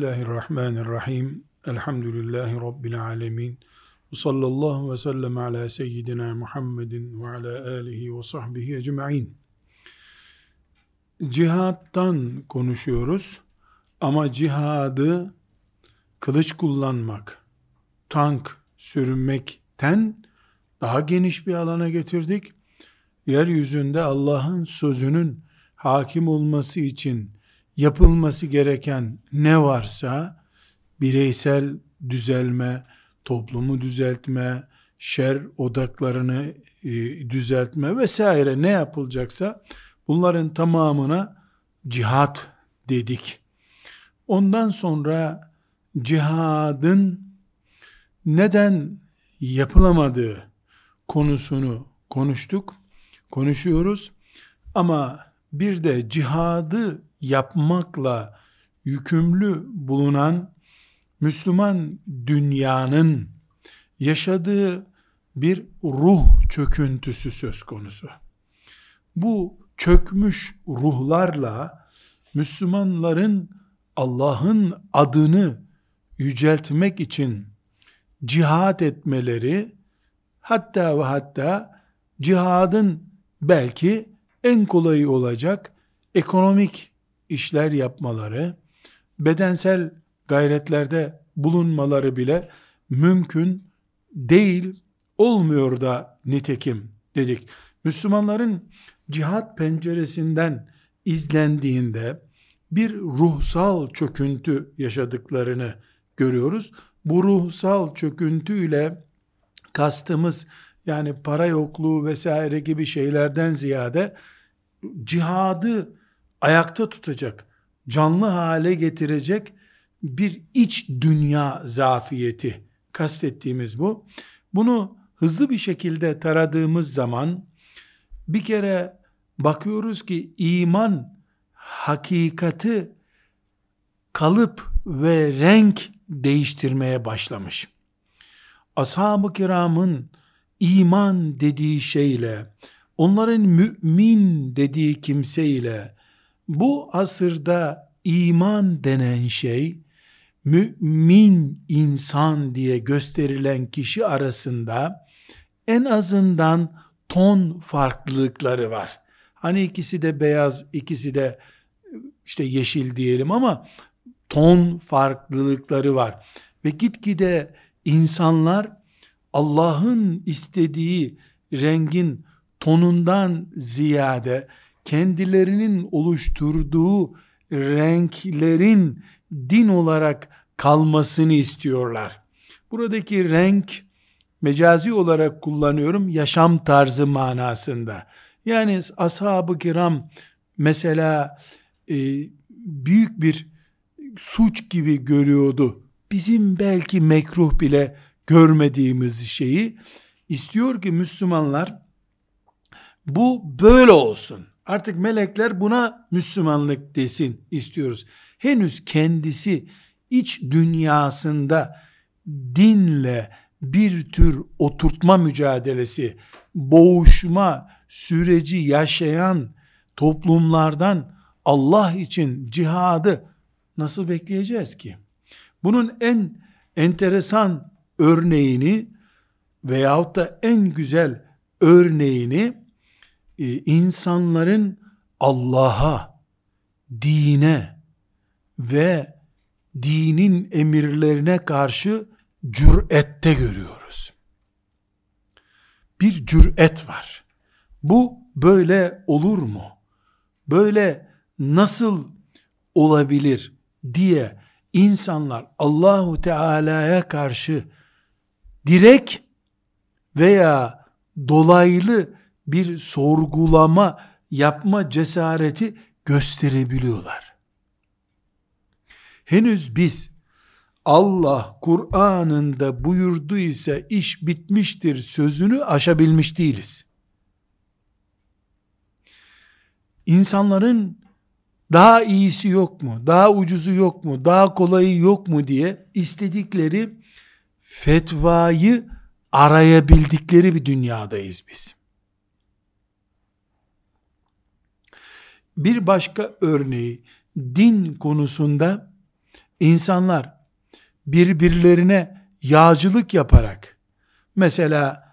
Bismillahirrahmanirrahim. Elhamdülillahi Rabbil alemin. Sallallahu ve sellem ala seyyidina Muhammedin ve ala alihi ve sahbihi ecma'in. Cihattan konuşuyoruz ama cihadı kılıç kullanmak, tank sürünmekten daha geniş bir alana getirdik. Yeryüzünde Allah'ın sözünün hakim olması için yapılması gereken ne varsa bireysel düzelme, toplumu düzeltme, şer odaklarını e, düzeltme vesaire ne yapılacaksa bunların tamamına cihat dedik. Ondan sonra cihadın neden yapılamadığı konusunu konuştuk, konuşuyoruz. Ama bir de cihadı yapmakla yükümlü bulunan Müslüman dünyanın yaşadığı bir ruh çöküntüsü söz konusu. Bu çökmüş ruhlarla Müslümanların Allah'ın adını yüceltmek için cihad etmeleri hatta ve hatta cihadın belki en kolayı olacak ekonomik işler yapmaları, bedensel gayretlerde bulunmaları bile mümkün değil, olmuyor da nitekim dedik. Müslümanların cihat penceresinden izlendiğinde bir ruhsal çöküntü yaşadıklarını görüyoruz. Bu ruhsal çöküntüyle kastımız yani para yokluğu vesaire gibi şeylerden ziyade cihadı ayakta tutacak, canlı hale getirecek bir iç dünya zafiyeti kastettiğimiz bu. Bunu hızlı bir şekilde taradığımız zaman bir kere bakıyoruz ki iman hakikati kalıp ve renk değiştirmeye başlamış. Ashab-ı kiramın iman dediği şeyle, onların mümin dediği kimseyle, bu asırda iman denen şey, mümin insan diye gösterilen kişi arasında en azından ton farklılıkları var. Hani ikisi de beyaz, ikisi de işte yeşil diyelim ama ton farklılıkları var. Ve gitgide insanlar Allah'ın istediği rengin tonundan ziyade kendilerinin oluşturduğu renklerin din olarak kalmasını istiyorlar. Buradaki renk mecazi olarak kullanıyorum yaşam tarzı manasında. Yani ashab-ı kiram mesela e, büyük bir suç gibi görüyordu. Bizim belki mekruh bile görmediğimiz şeyi istiyor ki Müslümanlar bu böyle olsun. Artık melekler buna Müslümanlık desin istiyoruz. Henüz kendisi iç dünyasında dinle bir tür oturtma mücadelesi, boğuşma süreci yaşayan toplumlardan Allah için cihadı nasıl bekleyeceğiz ki? Bunun en enteresan örneğini veyahut da en güzel örneğini insanların Allah'a, dine ve dinin emirlerine karşı cürette görüyoruz. Bir cüret var. Bu böyle olur mu? Böyle nasıl olabilir diye insanlar Allahu Teala'ya karşı direkt veya dolaylı bir sorgulama yapma cesareti gösterebiliyorlar. Henüz biz Allah Kur'an'ında buyurdu ise iş bitmiştir sözünü aşabilmiş değiliz. İnsanların daha iyisi yok mu, daha ucuzu yok mu, daha kolayı yok mu diye istedikleri fetvayı arayabildikleri bir dünyadayız biz. Bir başka örneği din konusunda insanlar birbirlerine yağcılık yaparak mesela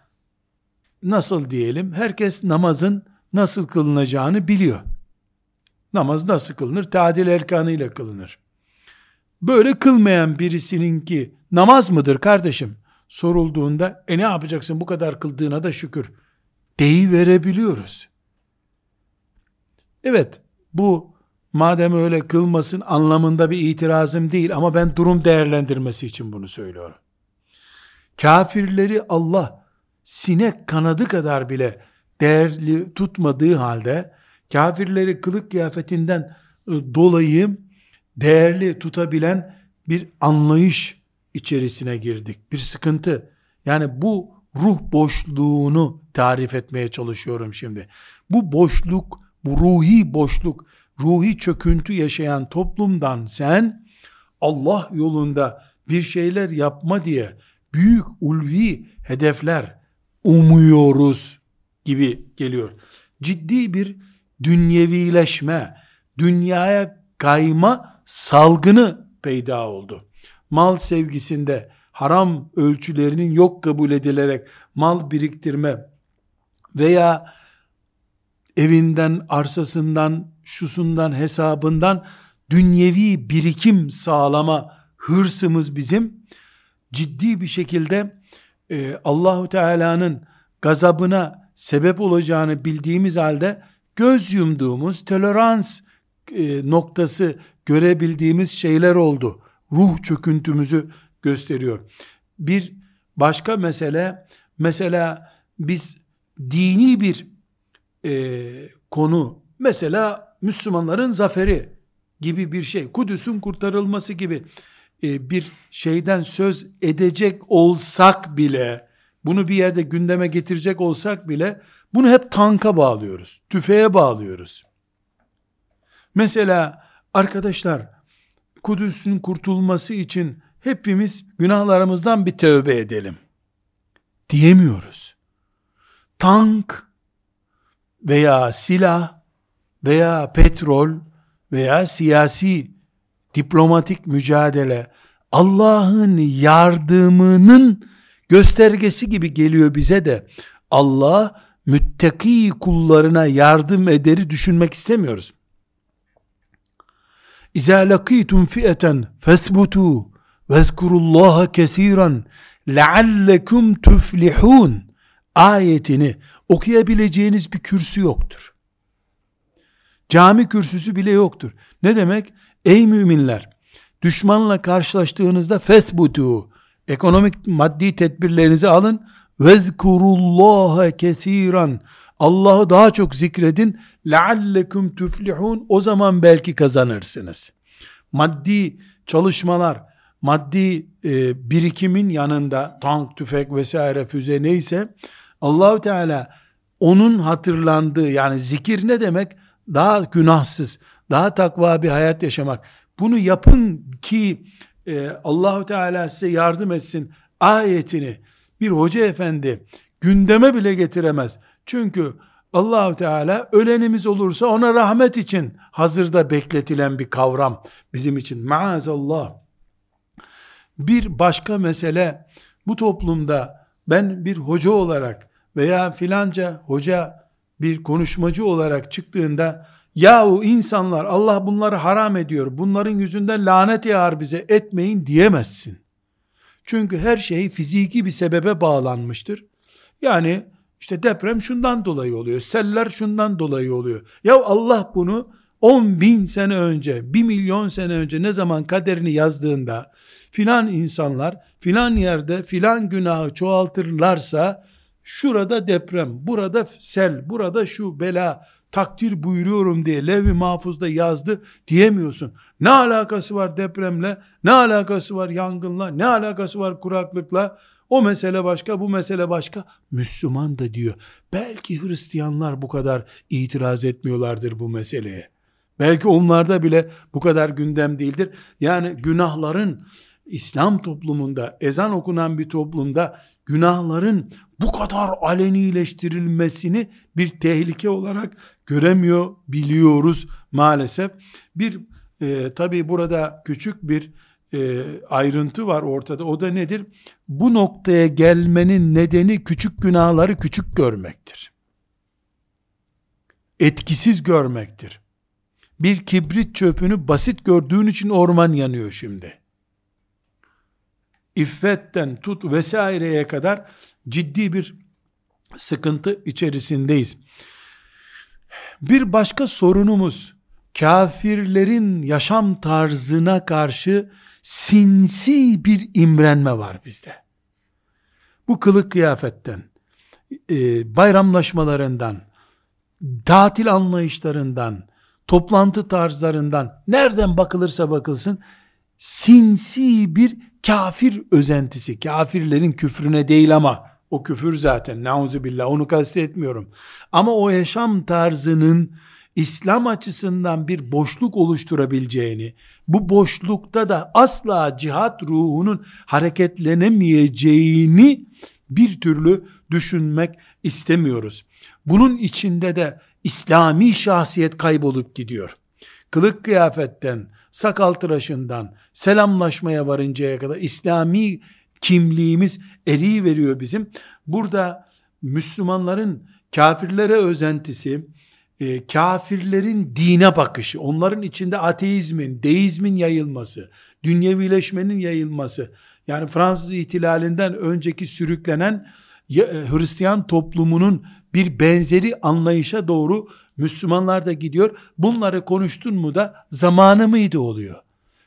nasıl diyelim herkes namazın nasıl kılınacağını biliyor. Namaz nasıl kılınır? Tadil erkanıyla kılınır. Böyle kılmayan birisinin ki namaz mıdır kardeşim? Sorulduğunda e ne yapacaksın bu kadar kıldığına da şükür. Deyi verebiliyoruz. Evet bu madem öyle kılmasın anlamında bir itirazım değil ama ben durum değerlendirmesi için bunu söylüyorum. Kafirleri Allah sinek kanadı kadar bile değerli tutmadığı halde kafirleri kılık kıyafetinden ıı, dolayı değerli tutabilen bir anlayış içerisine girdik. Bir sıkıntı. Yani bu ruh boşluğunu tarif etmeye çalışıyorum şimdi. Bu boşluk, bu ruhi boşluk, ruhi çöküntü yaşayan toplumdan sen Allah yolunda bir şeyler yapma diye büyük ulvi hedefler umuyoruz gibi geliyor. Ciddi bir dünyevileşme, dünyaya kayma salgını peyda oldu. Mal sevgisinde haram ölçülerinin yok kabul edilerek mal biriktirme veya evinden, arsasından, şusundan, hesabından dünyevi birikim sağlama hırsımız bizim ciddi bir şekilde e, Allahu Teala'nın gazabına sebep olacağını bildiğimiz halde göz yumduğumuz tolerans e, noktası görebildiğimiz şeyler oldu. Ruh çöküntümüzü gösteriyor. Bir başka mesele, mesela biz dini bir e, konu, mesela Müslümanların zaferi gibi bir şey, Kudüs'ün kurtarılması gibi e, bir şeyden söz edecek olsak bile, bunu bir yerde gündeme getirecek olsak bile, bunu hep tanka bağlıyoruz, tüfeğe bağlıyoruz. Mesela arkadaşlar, Kudüs'ün kurtulması için hepimiz günahlarımızdan bir tövbe edelim. Diyemiyoruz. Tank veya silah veya petrol veya siyasi diplomatik mücadele Allah'ın yardımının göstergesi gibi geliyor bize de Allah müttaki kullarına yardım ederi düşünmek istemiyoruz. İzâ lakîtum fi'eten fesbutû vezkurullâhe kesiran leallekum tuflihun ayetini okuyabileceğiniz bir kürsü yoktur. Cami kürsüsü bile yoktur. Ne demek? Ey müminler! Düşmanla karşılaştığınızda fesbutu ekonomik maddi tedbirlerinizi alın vezkurullaha kesiran Allah'ı daha çok zikredin leallekum tuflihun o zaman belki kazanırsınız. Maddi çalışmalar, maddi e, birikimin yanında tank, tüfek vesaire füze neyse Allahu Teala onun hatırlandığı yani zikir ne demek? Daha günahsız, daha takva bir hayat yaşamak. Bunu yapın ki e, Allahu Teala size yardım etsin ayetini bir hoca efendi gündeme bile getiremez. Çünkü Allahu Teala ölenimiz olursa ona rahmet için hazırda bekletilen bir kavram bizim için. Maazallah. Bir başka mesele bu toplumda ben bir hoca olarak veya filanca hoca bir konuşmacı olarak çıktığında yahu insanlar Allah bunları haram ediyor bunların yüzünden lanet yağar bize etmeyin diyemezsin. Çünkü her şey fiziki bir sebebe bağlanmıştır. Yani işte deprem şundan dolayı oluyor. Seller şundan dolayı oluyor. Ya Allah bunu 10 bin sene önce, 1 milyon sene önce ne zaman kaderini yazdığında filan insanlar filan yerde filan günahı çoğaltırlarsa şurada deprem, burada sel, burada şu bela takdir buyuruyorum diye levh-i mahfuzda yazdı diyemiyorsun. Ne alakası var depremle? Ne alakası var yangınla? Ne alakası var kuraklıkla? O mesele başka, bu mesele başka. Müslüman da diyor. Belki Hristiyanlar bu kadar itiraz etmiyorlardır bu meseleye. Belki onlarda bile bu kadar gündem değildir. Yani günahların İslam toplumunda, ezan okunan bir toplumda günahların bu kadar alenileştirilmesini bir tehlike olarak göremiyor, biliyoruz maalesef. Bir e, tabi burada küçük bir e, ayrıntı var ortada. O da nedir? Bu noktaya gelmenin nedeni küçük günahları küçük görmektir. Etkisiz görmektir. Bir kibrit çöpünü basit gördüğün için orman yanıyor şimdi. İffetten tut vesaireye kadar ciddi bir sıkıntı içerisindeyiz. Bir başka sorunumuz kafirlerin yaşam tarzına karşı sinsi bir imrenme var bizde. Bu kılık kıyafetten, e, bayramlaşmalarından, tatil anlayışlarından, toplantı tarzlarından, nereden bakılırsa bakılsın, sinsi bir kafir özentisi, kafirlerin küfrüne değil ama, o küfür zaten, billah onu kastetmiyorum. Ama o yaşam tarzının, İslam açısından bir boşluk oluşturabileceğini, bu boşlukta da asla cihat ruhunun hareketlenemeyeceğini bir türlü düşünmek istemiyoruz. Bunun içinde de İslami şahsiyet kaybolup gidiyor. Kılık kıyafetten, sakal tıraşından, selamlaşmaya varıncaya kadar İslami kimliğimiz eriyi veriyor bizim. Burada Müslümanların kafirlere özentisi, e, kafirlerin dine bakışı, onların içinde ateizmin, deizmin yayılması, dünyevileşmenin yayılması, yani Fransız ihtilalinden önceki sürüklenen e, Hristiyan toplumunun bir benzeri anlayışa doğru Müslümanlar da gidiyor. Bunları konuştun mu da zamanı mıydı oluyor.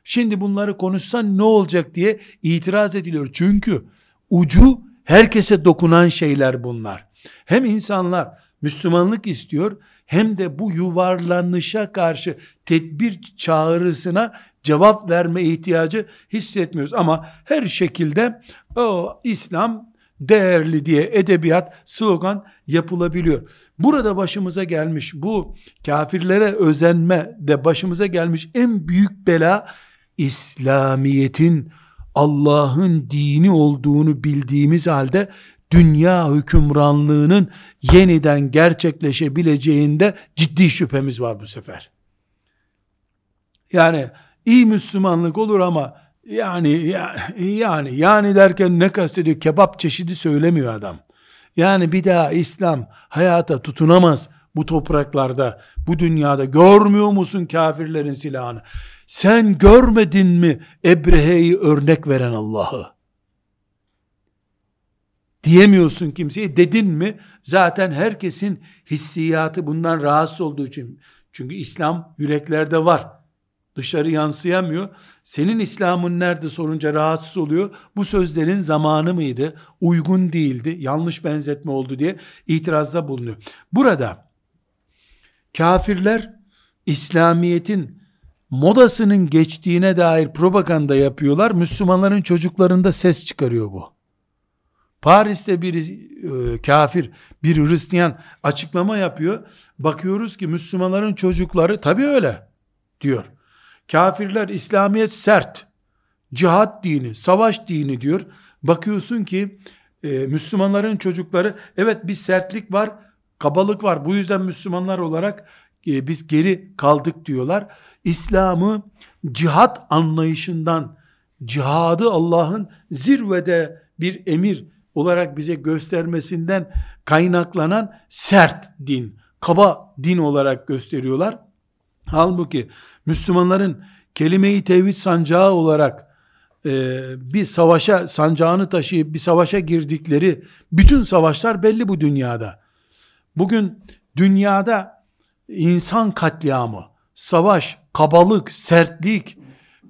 Şimdi bunları konuşsan ne olacak diye itiraz ediliyor. Çünkü ucu herkese dokunan şeyler bunlar. Hem insanlar Müslümanlık istiyor hem de bu yuvarlanışa karşı tedbir çağrısına cevap verme ihtiyacı hissetmiyoruz. Ama her şekilde o İslam değerli diye edebiyat, slogan yapılabiliyor. Burada başımıza gelmiş bu kafirlere özenme de başımıza gelmiş en büyük bela İslamiyet'in Allah'ın dini olduğunu bildiğimiz halde dünya hükümranlığının yeniden gerçekleşebileceğinde ciddi şüphemiz var bu sefer. Yani iyi Müslümanlık olur ama yani yani yani derken ne kastediyor? Kebap çeşidi söylemiyor adam. Yani bir daha İslam hayata tutunamaz bu topraklarda, bu dünyada. Görmüyor musun kafirlerin silahını? Sen görmedin mi Ebrehe'yi örnek veren Allah'ı? diyemiyorsun kimseye. Dedin mi zaten herkesin hissiyatı bundan rahatsız olduğu için. Çünkü İslam yüreklerde var. Dışarı yansıyamıyor. Senin İslam'ın nerede sorunca rahatsız oluyor. Bu sözlerin zamanı mıydı? Uygun değildi. Yanlış benzetme oldu diye itirazda bulunuyor. Burada kafirler İslamiyet'in modasının geçtiğine dair propaganda yapıyorlar. Müslümanların çocuklarında ses çıkarıyor bu. Paris'te bir e, kafir, bir Hristiyan açıklama yapıyor. Bakıyoruz ki Müslümanların çocukları tabi öyle diyor. Kafirler İslamiyet sert, cihat dini, savaş dini diyor. Bakıyorsun ki e, Müslümanların çocukları evet bir sertlik var, kabalık var. Bu yüzden Müslümanlar olarak e, biz geri kaldık diyorlar. İslam'ı cihat anlayışından, cihadı Allah'ın zirvede bir emir olarak bize göstermesinden kaynaklanan sert din, kaba din olarak gösteriyorlar. Halbuki Müslümanların kelime-i tevhid sancağı olarak e, bir savaşa sancağını taşıyıp bir savaşa girdikleri bütün savaşlar belli bu dünyada. Bugün dünyada insan katliamı, savaş, kabalık, sertlik,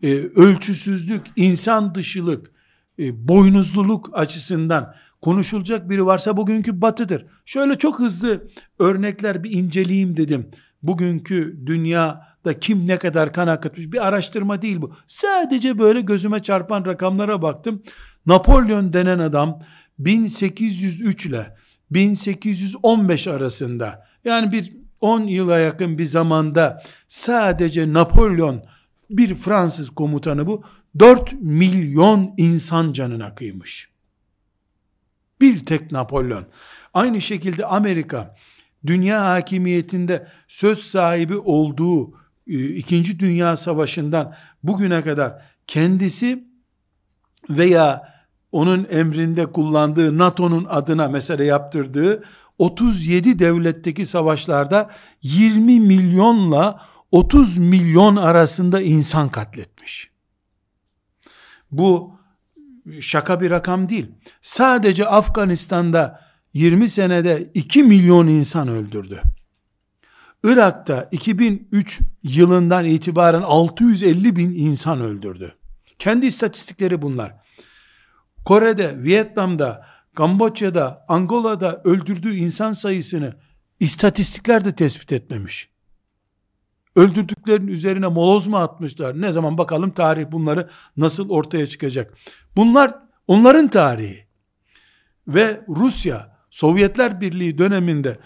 e, ölçüsüzlük, insan dışılık, e, boynuzluluk açısından konuşulacak biri varsa bugünkü batıdır. Şöyle çok hızlı örnekler bir inceleyeyim dedim. Bugünkü dünyada kim ne kadar kan akıtmış bir araştırma değil bu. Sadece böyle gözüme çarpan rakamlara baktım. Napolyon denen adam 1803 ile 1815 arasında yani bir 10 yıla yakın bir zamanda sadece Napolyon bir Fransız komutanı bu 4 milyon insan canına kıymış. Bir tek Napolyon. Aynı şekilde Amerika dünya hakimiyetinde söz sahibi olduğu e, İkinci Dünya Savaşı'ndan bugüne kadar kendisi veya onun emrinde kullandığı NATO'nun adına mesela yaptırdığı 37 devletteki savaşlarda 20 milyonla 30 milyon arasında insan katletmiş. Bu şaka bir rakam değil. Sadece Afganistan'da 20 senede 2 milyon insan öldürdü. Irak'ta 2003 yılından itibaren 650 bin insan öldürdü. Kendi istatistikleri bunlar. Kore'de, Vietnam'da, Kamboçya'da, Angola'da öldürdüğü insan sayısını istatistikler de tespit etmemiş. Öldürdüklerin üzerine moloz mu atmışlar? Ne zaman bakalım tarih bunları nasıl ortaya çıkacak? Bunlar onların tarihi. Ve Rusya, Sovyetler Birliği döneminde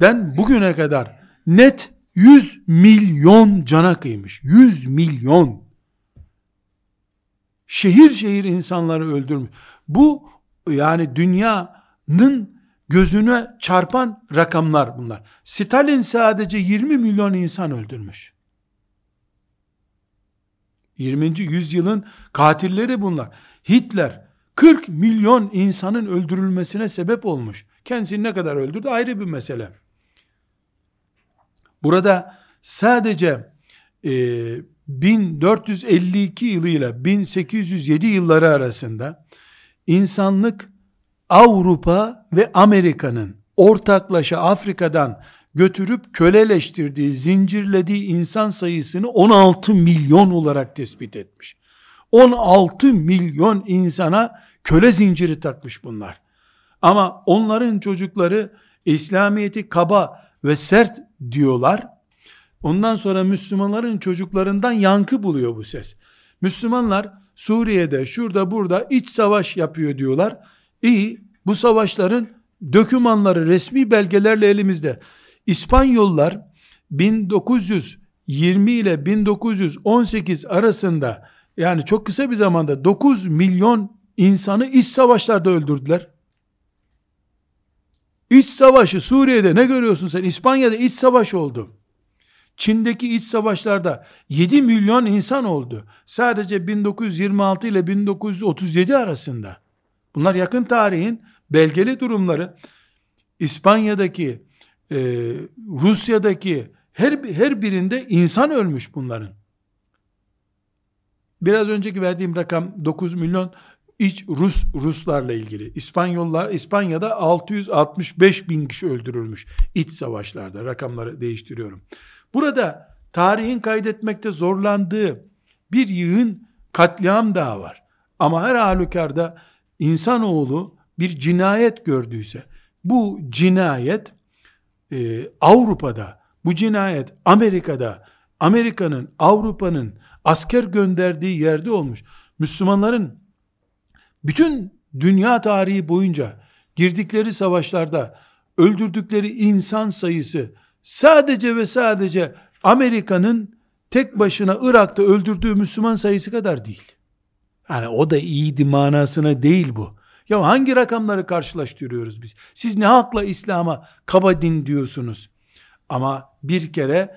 den bugüne kadar net 100 milyon cana kıymış. 100 milyon. Şehir şehir insanları öldürmüş. Bu yani dünyanın gözüne çarpan rakamlar bunlar. Stalin sadece 20 milyon insan öldürmüş. 20. yüzyılın katilleri bunlar. Hitler 40 milyon insanın öldürülmesine sebep olmuş. Kendisini ne kadar öldürdü ayrı bir mesele. Burada sadece e, 1452 yılıyla 1807 yılları arasında insanlık Avrupa ve Amerika'nın ortaklaşa Afrika'dan götürüp köleleştirdiği, zincirlediği insan sayısını 16 milyon olarak tespit etmiş. 16 milyon insana köle zinciri takmış bunlar. Ama onların çocukları İslamiyet'i kaba ve sert diyorlar. Ondan sonra Müslümanların çocuklarından yankı buluyor bu ses. Müslümanlar Suriye'de, şurada, burada iç savaş yapıyor diyorlar. İyi, bu savaşların dökümanları, resmi belgelerle elimizde. İspanyollar 1920 ile 1918 arasında yani çok kısa bir zamanda 9 milyon insanı iç savaşlarda öldürdüler. İç savaşı Suriye'de ne görüyorsun sen? İspanya'da iç savaş oldu. Çin'deki iç savaşlarda 7 milyon insan oldu. Sadece 1926 ile 1937 arasında. Bunlar yakın tarihin belgeli durumları. İspanya'daki, e, Rusya'daki her, her birinde insan ölmüş bunların. Biraz önceki verdiğim rakam 9 milyon iç Rus Ruslarla ilgili. İspanyollar İspanya'da 665 bin kişi öldürülmüş iç savaşlarda. Rakamları değiştiriyorum. Burada tarihin kaydetmekte zorlandığı bir yığın katliam daha var. Ama her halükarda insanoğlu bir cinayet gördüyse bu cinayet e, Avrupa'da, bu cinayet Amerika'da, Amerika'nın, Avrupa'nın asker gönderdiği yerde olmuş. Müslümanların bütün dünya tarihi boyunca girdikleri savaşlarda öldürdükleri insan sayısı sadece ve sadece Amerika'nın tek başına Irak'ta öldürdüğü Müslüman sayısı kadar değil. Yani o da iyiydi manasına değil bu. Ya hangi rakamları karşılaştırıyoruz biz? Siz ne hakla İslam'a kaba din diyorsunuz? Ama bir kere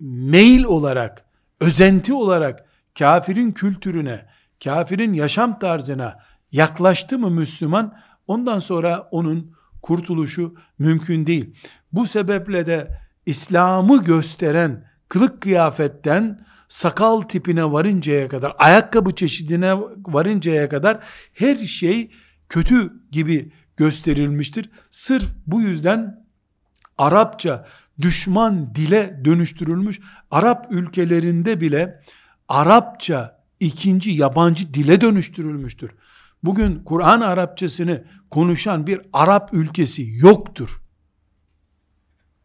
mail olarak, özenti olarak kafirin kültürüne, kafirin yaşam tarzına yaklaştı mı Müslüman, ondan sonra onun kurtuluşu mümkün değil. Bu sebeple de İslam'ı gösteren kılık kıyafetten sakal tipine varıncaya kadar, ayakkabı çeşidine varıncaya kadar her şey kötü gibi gösterilmiştir. Sırf bu yüzden Arapça düşman dile dönüştürülmüş. Arap ülkelerinde bile Arapça ikinci yabancı dile dönüştürülmüştür. Bugün Kur'an Arapçasını konuşan bir Arap ülkesi yoktur.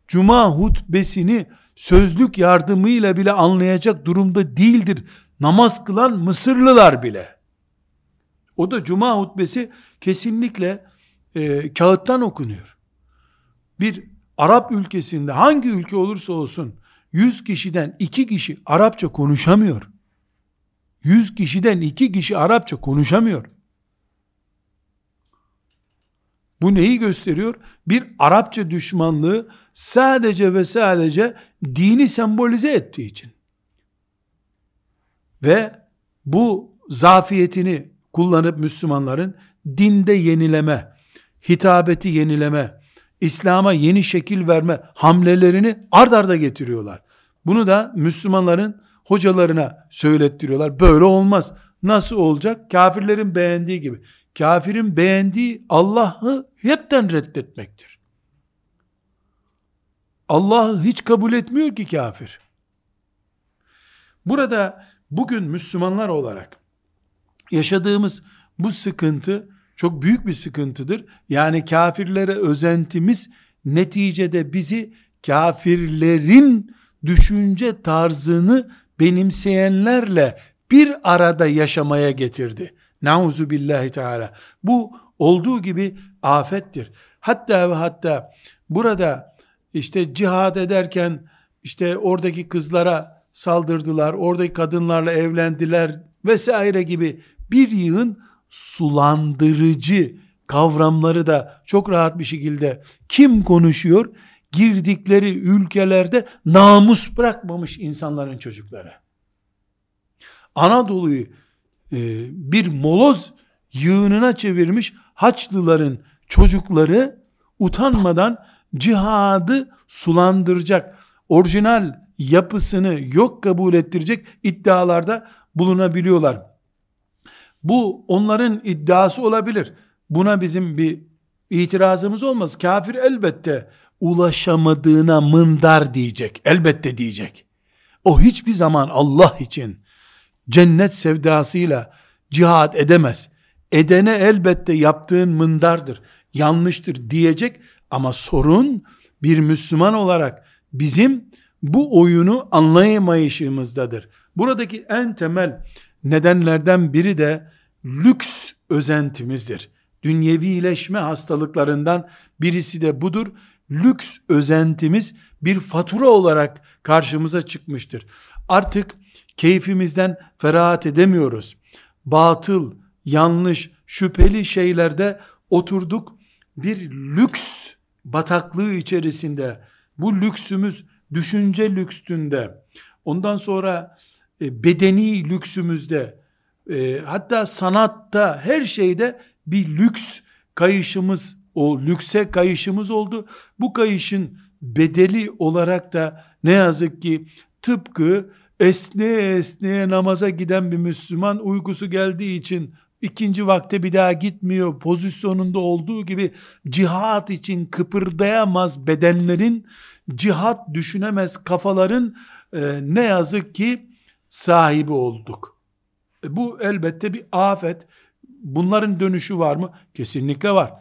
Cuma hutbesini sözlük yardımıyla bile anlayacak durumda değildir. Namaz kılan Mısırlılar bile. O da cuma hutbesi kesinlikle e, kağıttan okunuyor. Bir Arap ülkesinde hangi ülke olursa olsun 100 kişiden 2 kişi Arapça konuşamıyor. 100 kişiden 2 kişi Arapça konuşamıyor. Bu neyi gösteriyor? Bir Arapça düşmanlığı sadece ve sadece dini sembolize ettiği için. Ve bu zafiyetini kullanıp Müslümanların dinde yenileme, hitabeti yenileme, İslam'a yeni şekil verme hamlelerini ard arda getiriyorlar. Bunu da Müslümanların hocalarına söylettiriyorlar. Böyle olmaz. Nasıl olacak? Kafirlerin beğendiği gibi. Kafirin beğendiği Allah'ı hepten reddetmektir. Allah'ı hiç kabul etmiyor ki kafir. Burada bugün Müslümanlar olarak yaşadığımız bu sıkıntı çok büyük bir sıkıntıdır. Yani kafirlere özentimiz neticede bizi kafirlerin düşünce tarzını benimseyenlerle bir arada yaşamaya getirdi. Nauzu billahi teala. Bu olduğu gibi afettir. Hatta ve hatta burada işte cihad ederken işte oradaki kızlara saldırdılar, oradaki kadınlarla evlendiler vesaire gibi bir yığın sulandırıcı kavramları da çok rahat bir şekilde kim konuşuyor? Girdikleri ülkelerde namus bırakmamış insanların çocukları. Anadolu'yu e, bir moloz yığınına çevirmiş Haçlıların çocukları utanmadan cihadı sulandıracak, orijinal yapısını yok kabul ettirecek iddialarda bulunabiliyorlar. Bu onların iddiası olabilir. Buna bizim bir itirazımız olmaz. Kafir elbette ulaşamadığına mındar diyecek. Elbette diyecek. O hiçbir zaman Allah için cennet sevdasıyla cihad edemez. Edene elbette yaptığın mındardır, yanlıştır diyecek ama sorun bir Müslüman olarak bizim bu oyunu anlayamayışımızdadır. Buradaki en temel nedenlerden biri de lüks özentimizdir. Dünyevileşme hastalıklarından birisi de budur. Lüks özentimiz bir fatura olarak karşımıza çıkmıştır. Artık keyfimizden ferahat edemiyoruz. Batıl, yanlış, şüpheli şeylerde oturduk. Bir lüks bataklığı içerisinde bu lüksümüz düşünce lükstünde ondan sonra e, bedeni lüksümüzde e, hatta sanatta her şeyde bir lüks kayışımız o lükse kayışımız oldu. Bu kayışın bedeli olarak da ne yazık ki tıpkı esneye esneye namaza giden bir Müslüman uykusu geldiği için ikinci vakte bir daha gitmiyor pozisyonunda olduğu gibi cihat için kıpırdayamaz bedenlerin cihat düşünemez kafaların e, ne yazık ki sahibi olduk. E, bu elbette bir afet. Bunların dönüşü var mı? Kesinlikle var.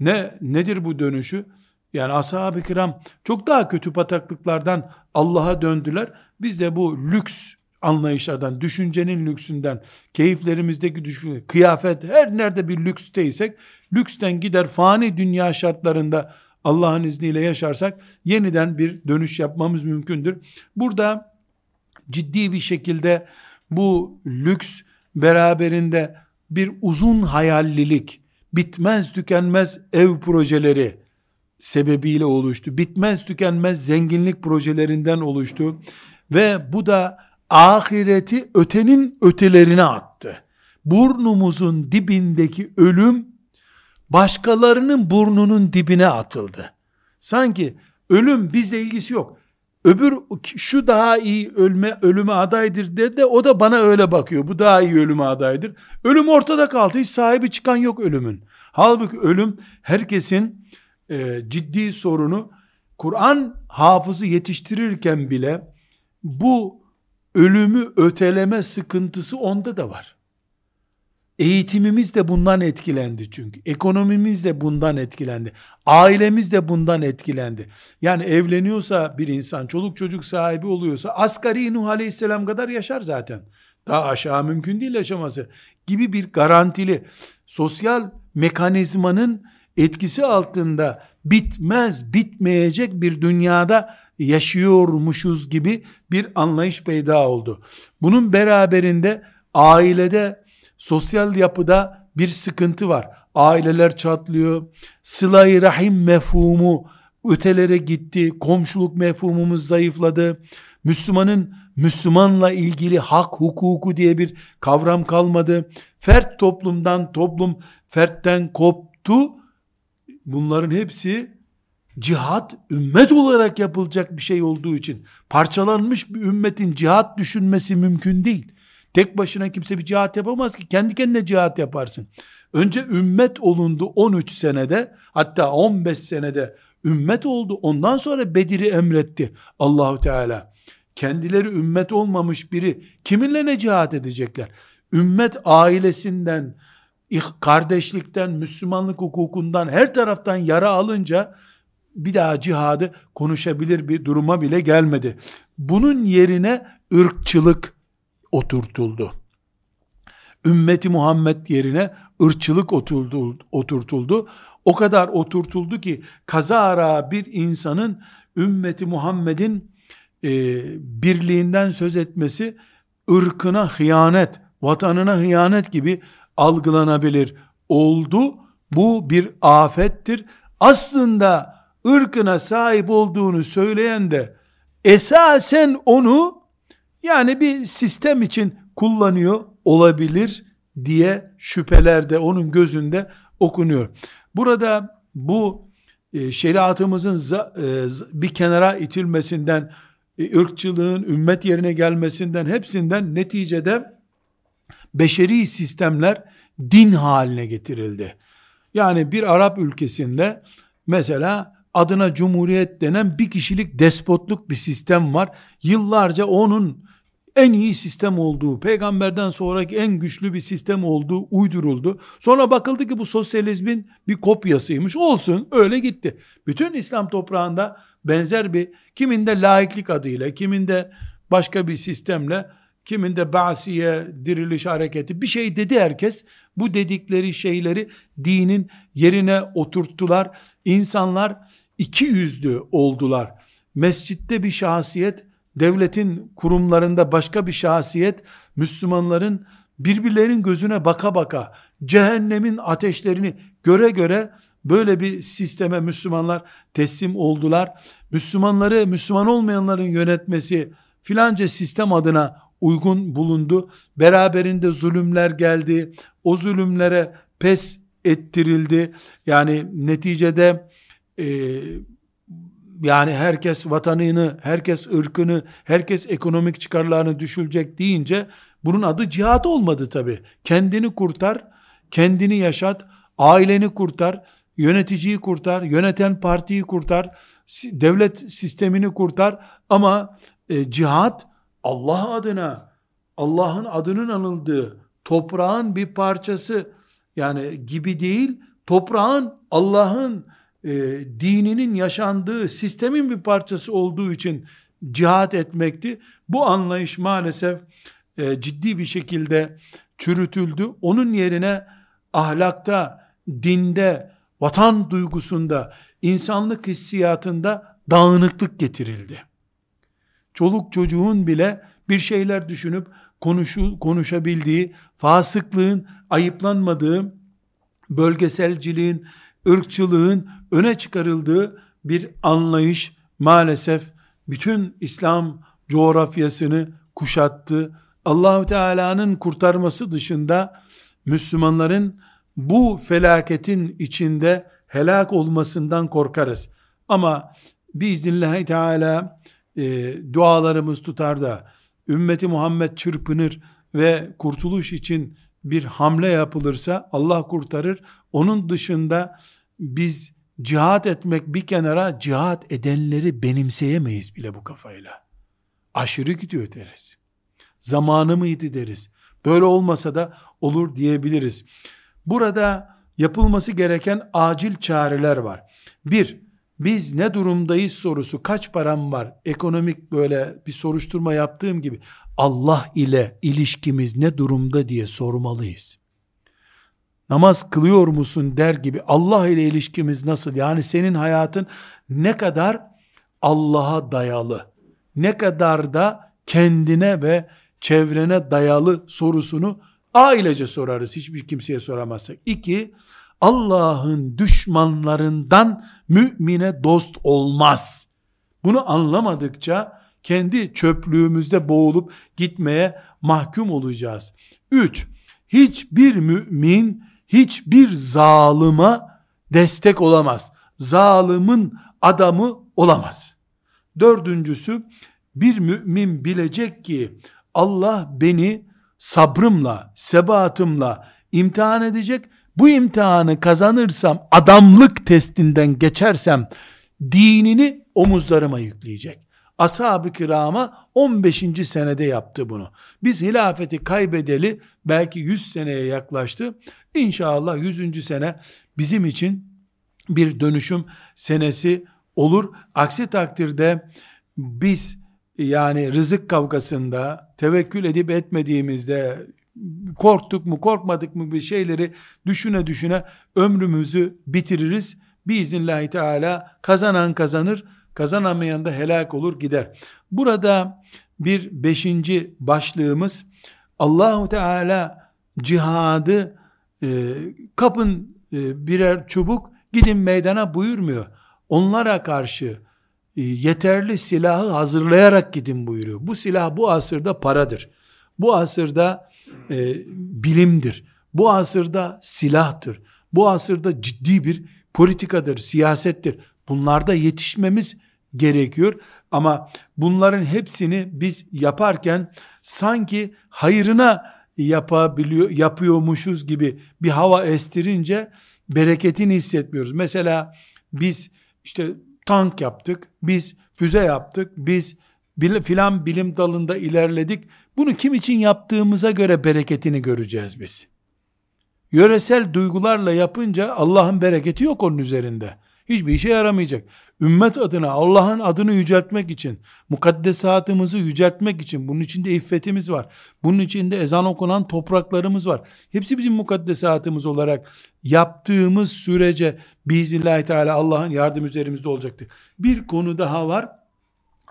Ne nedir bu dönüşü? Yani ashab-ı kiram çok daha kötü bataklıklardan Allah'a döndüler. Biz de bu lüks anlayışlardan, düşüncenin lüksünden, keyiflerimizdeki düşkün, kıyafet, her nerede bir lüksteysek, lüksten gider fani dünya şartlarında Allah'ın izniyle yaşarsak, yeniden bir dönüş yapmamız mümkündür. Burada ciddi bir şekilde bu lüks beraberinde bir uzun hayallilik, bitmez tükenmez ev projeleri sebebiyle oluştu. Bitmez tükenmez zenginlik projelerinden oluştu. Ve bu da ahireti ötenin ötelerine attı. Burnumuzun dibindeki ölüm başkalarının burnunun dibine atıldı. Sanki ölüm bizle ilgisi yok. Öbür şu daha iyi ölme ölüme adaydır dedi o da bana öyle bakıyor. Bu daha iyi ölüme adaydır. Ölüm ortada kaldı. Hiç sahibi çıkan yok ölümün. Halbuki ölüm herkesin e, ciddi sorunu. Kur'an hafızı yetiştirirken bile bu ölümü öteleme sıkıntısı onda da var. Eğitimimiz de bundan etkilendi çünkü. Ekonomimiz de bundan etkilendi. Ailemiz de bundan etkilendi. Yani evleniyorsa bir insan, çoluk çocuk sahibi oluyorsa asgari Nuh Aleyhisselam kadar yaşar zaten. Daha aşağı mümkün değil yaşaması gibi bir garantili sosyal mekanizmanın etkisi altında bitmez, bitmeyecek bir dünyada yaşıyormuşuz gibi bir anlayış peyda oldu. Bunun beraberinde ailede sosyal yapıda bir sıkıntı var. Aileler çatlıyor. Sıla-i rahim mefhumu ötelere gitti. Komşuluk mefhumumuz zayıfladı. Müslümanın Müslümanla ilgili hak hukuku diye bir kavram kalmadı. Fert toplumdan, toplum fertten koptu. Bunların hepsi cihat ümmet olarak yapılacak bir şey olduğu için parçalanmış bir ümmetin cihat düşünmesi mümkün değil. Tek başına kimse bir cihat yapamaz ki. Kendi kendine cihat yaparsın. Önce ümmet olundu 13 senede hatta 15 senede ümmet oldu. Ondan sonra Bedir'i emretti Allahu Teala. Kendileri ümmet olmamış biri kiminle ne cihat edecekler? Ümmet ailesinden, kardeşlikten, Müslümanlık hukukundan her taraftan yara alınca bir daha cihadı konuşabilir bir duruma bile gelmedi. Bunun yerine ırkçılık oturtuldu. Ümmeti Muhammed yerine oturtuldu, oturtuldu. O kadar oturtuldu ki kazara bir insanın ümmeti Muhammed'in e, birliğinden söz etmesi ırkına hıyanet, vatanına hıyanet gibi algılanabilir oldu. Bu bir afettir. Aslında ırkına sahip olduğunu söyleyen de esasen onu yani bir sistem için kullanıyor olabilir diye şüpheler de onun gözünde okunuyor. Burada bu e, şeriatımızın e, bir kenara itilmesinden, e, ırkçılığın ümmet yerine gelmesinden hepsinden neticede beşeri sistemler din haline getirildi. Yani bir Arap ülkesinde mesela adına cumhuriyet denen bir kişilik despotluk bir sistem var. Yıllarca onun en iyi sistem olduğu, peygamberden sonraki en güçlü bir sistem olduğu uyduruldu. Sonra bakıldı ki bu sosyalizmin bir kopyasıymış. Olsun öyle gitti. Bütün İslam toprağında benzer bir kiminde laiklik adıyla, kiminde başka bir sistemle, kiminde basiye, diriliş hareketi bir şey dedi herkes. Bu dedikleri şeyleri dinin yerine oturttular. İnsanlar iki yüzlü oldular. Mescitte bir şahsiyet devletin kurumlarında başka bir şahsiyet Müslümanların birbirlerinin gözüne baka baka cehennemin ateşlerini göre göre böyle bir sisteme Müslümanlar teslim oldular. Müslümanları Müslüman olmayanların yönetmesi filanca sistem adına uygun bulundu. Beraberinde zulümler geldi. O zulümlere pes ettirildi. Yani neticede e, yani herkes vatanını, herkes ırkını, herkes ekonomik çıkarlarını düşürecek deyince bunun adı cihat olmadı tabi. Kendini kurtar, kendini yaşat, aileni kurtar, yöneticiyi kurtar, yöneten partiyi kurtar, devlet sistemini kurtar ama e, cihat Allah adına, Allah'ın adının anıldığı toprağın bir parçası yani gibi değil, toprağın Allah'ın e, dininin yaşandığı sistemin bir parçası olduğu için cihat etmekti. Bu anlayış maalesef e, ciddi bir şekilde çürütüldü. Onun yerine ahlakta, dinde, vatan duygusunda, insanlık hissiyatında dağınıklık getirildi. Çoluk çocuğun bile bir şeyler düşünüp konuşu, konuşabildiği, fasıklığın ayıplanmadığı, bölgeselciliğin, ırkçılığın öne çıkarıldığı bir anlayış maalesef bütün İslam coğrafyasını kuşattı. Allahu Teala'nın kurtarması dışında Müslümanların bu felaketin içinde helak olmasından korkarız. Ama biiznillahü teala e, dualarımız tutar da ümmeti Muhammed çırpınır ve kurtuluş için bir hamle yapılırsa Allah kurtarır. Onun dışında biz cihat etmek bir kenara cihat edenleri benimseyemeyiz bile bu kafayla. Aşırı gidiyor deriz. Zamanı mıydı deriz. Böyle olmasa da olur diyebiliriz. Burada yapılması gereken acil çareler var. Bir, biz ne durumdayız sorusu kaç param var ekonomik böyle bir soruşturma yaptığım gibi Allah ile ilişkimiz ne durumda diye sormalıyız. Namaz kılıyor musun der gibi Allah ile ilişkimiz nasıl? Yani senin hayatın ne kadar Allah'a dayalı, ne kadar da kendine ve çevrene dayalı sorusunu ailece sorarız. Hiçbir kimseye soramazsak. İki, Allah'ın düşmanlarından mümine dost olmaz. Bunu anlamadıkça kendi çöplüğümüzde boğulup gitmeye mahkum olacağız. 3. Hiçbir mümin hiçbir zalıma destek olamaz. Zalimin adamı olamaz. Dördüncüsü bir mümin bilecek ki Allah beni sabrımla, sebatımla imtihan edecek. Bu imtihanı kazanırsam, adamlık testinden geçersem dinini omuzlarıma yükleyecek. Ashab-ı kirama 15. senede yaptı bunu. Biz hilafeti kaybedeli belki 100 seneye yaklaştı. İnşallah 100. sene bizim için bir dönüşüm senesi olur. Aksi takdirde biz yani rızık kavgasında tevekkül edip etmediğimizde korktuk mu korkmadık mı bir şeyleri düşüne düşüne ömrümüzü bitiririz. Biiznillahü teala kazanan kazanır, kazanamayan da helak olur gider. Burada bir beşinci başlığımız Allahu Teala cihadı e, kapın e, birer çubuk gidin meydana buyurmuyor. Onlara karşı e, yeterli silahı hazırlayarak gidin buyuruyor. Bu silah bu asırda paradır. Bu asırda e, bilimdir. Bu asırda silahtır. Bu asırda ciddi bir politikadır, siyasettir. Bunlarda yetişmemiz gerekiyor. Ama bunların hepsini biz yaparken sanki hayrına yapabiliyor, yapıyormuşuz gibi bir hava estirince bereketini hissetmiyoruz. Mesela biz işte tank yaptık, biz füze yaptık, biz filan bilim dalında ilerledik. Bunu kim için yaptığımıza göre bereketini göreceğiz biz. Yöresel duygularla yapınca Allah'ın bereketi yok onun üzerinde. Hiçbir işe yaramayacak. Ümmet adına Allah'ın adını yüceltmek için, mukaddesatımızı yüceltmek için, bunun içinde iffetimiz var. Bunun içinde ezan okunan topraklarımız var. Hepsi bizim mukaddesatımız olarak yaptığımız sürece biiznillahü teala Allah'ın yardım üzerimizde olacaktır. Bir konu daha var.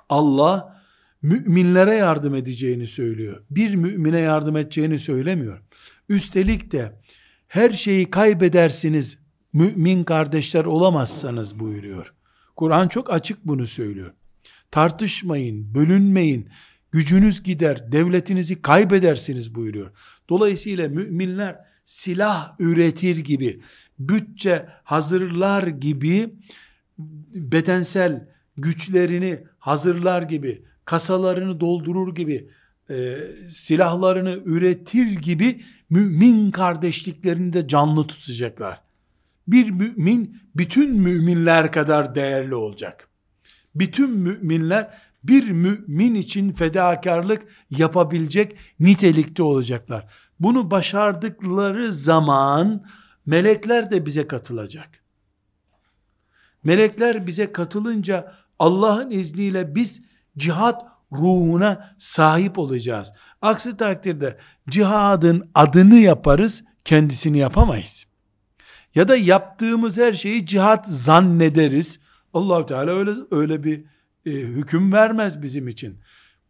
Allah müminlere yardım edeceğini söylüyor. Bir mümine yardım edeceğini söylemiyor. Üstelik de her şeyi kaybedersiniz mümin kardeşler olamazsanız buyuruyor. Kur'an çok açık bunu söylüyor. Tartışmayın, bölünmeyin, gücünüz gider, devletinizi kaybedersiniz buyuruyor. Dolayısıyla müminler silah üretir gibi, bütçe hazırlar gibi, bedensel güçlerini hazırlar gibi, kasalarını doldurur gibi, e, silahlarını üretir gibi mümin kardeşliklerini de canlı tutacaklar bir mümin bütün müminler kadar değerli olacak. Bütün müminler bir mümin için fedakarlık yapabilecek nitelikte olacaklar. Bunu başardıkları zaman melekler de bize katılacak. Melekler bize katılınca Allah'ın izniyle biz cihat ruhuna sahip olacağız. Aksi takdirde cihadın adını yaparız, kendisini yapamayız ya da yaptığımız her şeyi cihat zannederiz. Allahu Teala öyle öyle bir e, hüküm vermez bizim için.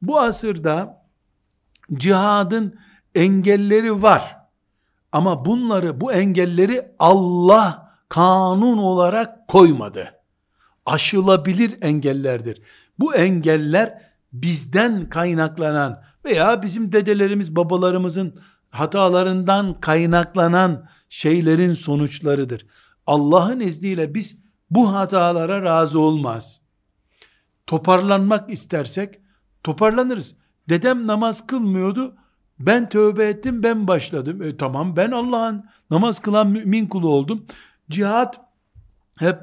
Bu asırda cihadın engelleri var. Ama bunları, bu engelleri Allah kanun olarak koymadı. Aşılabilir engellerdir. Bu engeller bizden kaynaklanan veya bizim dedelerimiz, babalarımızın hatalarından kaynaklanan şeylerin sonuçlarıdır. Allah'ın izniyle biz bu hatalara razı olmaz. Toparlanmak istersek toparlanırız. Dedem namaz kılmıyordu. Ben tövbe ettim, ben başladım. E, tamam ben Allah'ın namaz kılan mümin kulu oldum. Cihat hep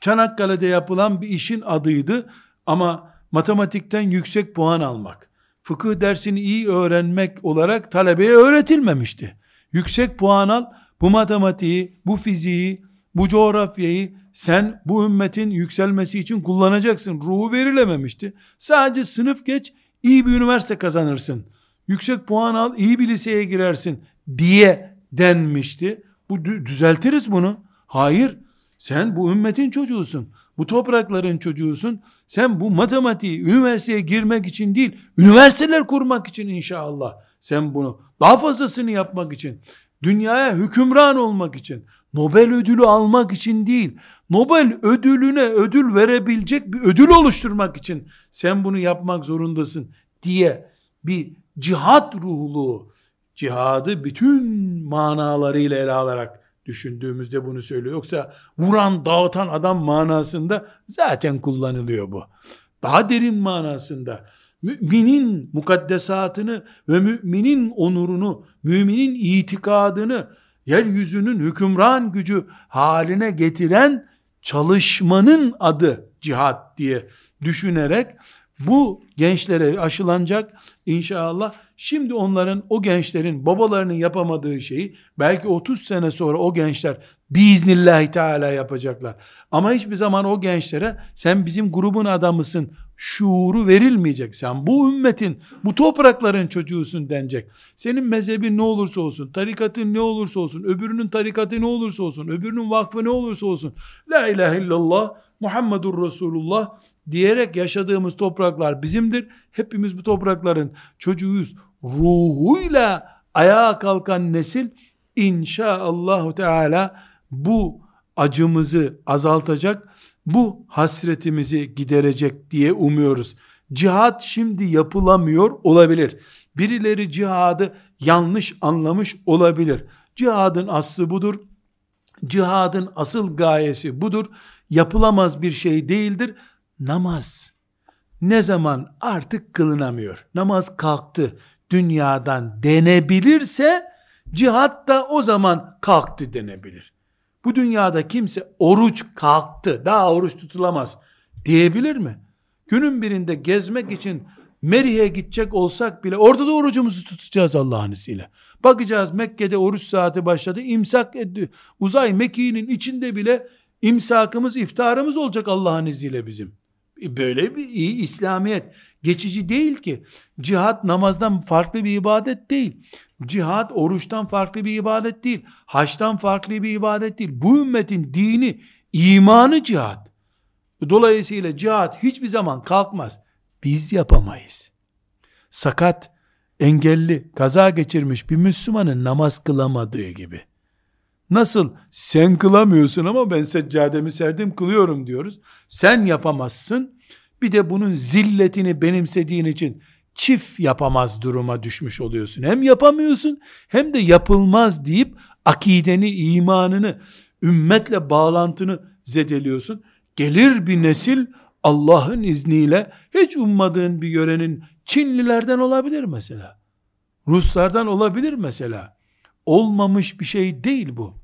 Çanakkale'de yapılan bir işin adıydı ama matematikten yüksek puan almak, fıkıh dersini iyi öğrenmek olarak talebeye öğretilmemişti. Yüksek puan al, bu matematiği, bu fiziği, bu coğrafyayı sen bu ümmetin yükselmesi için kullanacaksın. Ruhu verilememişti. Sadece sınıf geç, iyi bir üniversite kazanırsın. Yüksek puan al, iyi bir liseye girersin diye denmişti. Bu düzeltiriz bunu. Hayır. Sen bu ümmetin çocuğusun. Bu toprakların çocuğusun. Sen bu matematiği üniversiteye girmek için değil, üniversiteler kurmak için inşallah. Sen bunu daha fazlasını yapmak için dünyaya hükümran olmak için, Nobel ödülü almak için değil, Nobel ödülüne ödül verebilecek bir ödül oluşturmak için sen bunu yapmak zorundasın diye bir cihat ruhlu, cihadı bütün manalarıyla ele alarak düşündüğümüzde bunu söylüyor. Yoksa vuran, dağıtan adam manasında zaten kullanılıyor bu. Daha derin manasında müminin mukaddesatını ve müminin onurunu, müminin itikadını yeryüzünün hükümran gücü haline getiren çalışmanın adı cihat diye düşünerek bu gençlere aşılanacak inşallah. Şimdi onların o gençlerin babalarının yapamadığı şeyi belki 30 sene sonra o gençler biiznillahü teala yapacaklar. Ama hiçbir zaman o gençlere sen bizim grubun adamısın şuuru verilmeyecek. Sen bu ümmetin, bu toprakların çocuğusun denecek. Senin mezhebin ne olursa olsun, tarikatın ne olursa olsun, öbürünün tarikatı ne olursa olsun, öbürünün vakfı ne olursa olsun. La ilahe illallah, Muhammedur Resulullah diyerek yaşadığımız topraklar bizimdir. Hepimiz bu toprakların çocuğuyuz. Ruhuyla ayağa kalkan nesil inşaallahu teala bu acımızı azaltacak bu hasretimizi giderecek diye umuyoruz. Cihad şimdi yapılamıyor olabilir. Birileri cihadı yanlış anlamış olabilir. Cihadın aslı budur. Cihadın asıl gayesi budur. Yapılamaz bir şey değildir. Namaz. Ne zaman artık kılınamıyor. Namaz kalktı dünyadan denebilirse cihat da o zaman kalktı denebilir. Bu dünyada kimse oruç kalktı, daha oruç tutulamaz diyebilir mi? Günün birinde gezmek için Merih'e gidecek olsak bile orada da orucumuzu tutacağız Allah'ın izniyle. Bakacağız Mekke'de oruç saati başladı. imsak etti. Uzay mekiğinin içinde bile imsakımız, iftarımız olacak Allah'ın izniyle bizim. E, böyle bir iyi İslamiyet geçici değil ki. Cihat namazdan farklı bir ibadet değil. Cihad oruçtan farklı bir ibadet değil. Haçtan farklı bir ibadet değil. Bu ümmetin dini, imanı cihad. Dolayısıyla cihad hiçbir zaman kalkmaz. Biz yapamayız. Sakat, engelli, kaza geçirmiş bir Müslümanın namaz kılamadığı gibi. Nasıl sen kılamıyorsun ama ben seccademi serdim kılıyorum diyoruz. Sen yapamazsın. Bir de bunun zilletini benimsediğin için çift yapamaz duruma düşmüş oluyorsun. Hem yapamıyorsun hem de yapılmaz deyip akideni, imanını, ümmetle bağlantını zedeliyorsun. Gelir bir nesil Allah'ın izniyle hiç ummadığın bir yörenin Çinlilerden olabilir mesela. Ruslardan olabilir mesela. Olmamış bir şey değil bu.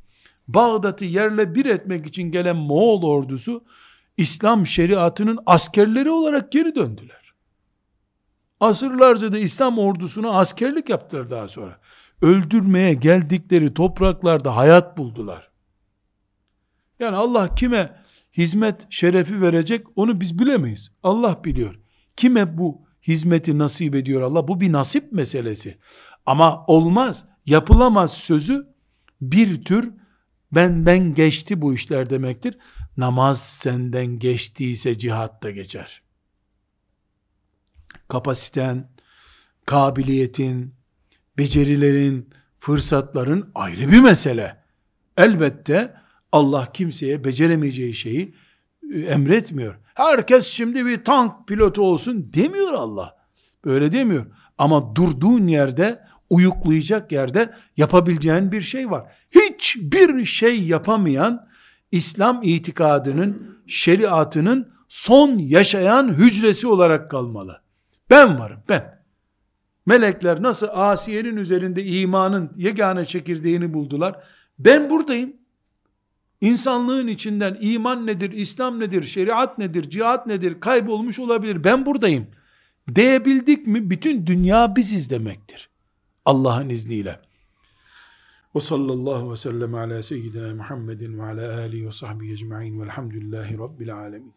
Bağdat'ı yerle bir etmek için gelen Moğol ordusu İslam şeriatının askerleri olarak geri döndüler. Asırlarca da İslam ordusuna askerlik yaptılar daha sonra. Öldürmeye geldikleri topraklarda hayat buldular. Yani Allah kime hizmet şerefi verecek onu biz bilemeyiz. Allah biliyor. Kime bu hizmeti nasip ediyor Allah? Bu bir nasip meselesi. Ama olmaz, yapılamaz sözü bir tür benden geçti bu işler demektir. Namaz senden geçtiyse cihat da geçer kapasiten, kabiliyetin, becerilerin, fırsatların ayrı bir mesele. Elbette Allah kimseye beceremeyeceği şeyi e, emretmiyor. Herkes şimdi bir tank pilotu olsun demiyor Allah. Böyle demiyor. Ama durduğun yerde, uyuklayacak yerde yapabileceğin bir şey var. Hiçbir şey yapamayan İslam itikadının, şeriatının son yaşayan hücresi olarak kalmalı. Ben varım ben. Melekler nasıl Asiye'nin üzerinde imanın yegane çekirdeğini buldular. Ben buradayım. İnsanlığın içinden iman nedir, İslam nedir, şeriat nedir, cihat nedir kaybolmuş olabilir. Ben buradayım. Diyebildik mi bütün dünya biziz demektir. Allah'ın izniyle. Ve sallallahu ve sellem ala seyyidina Muhammedin ve ala alihi ve sahbihi ecma'in velhamdülillahi rabbil alemin.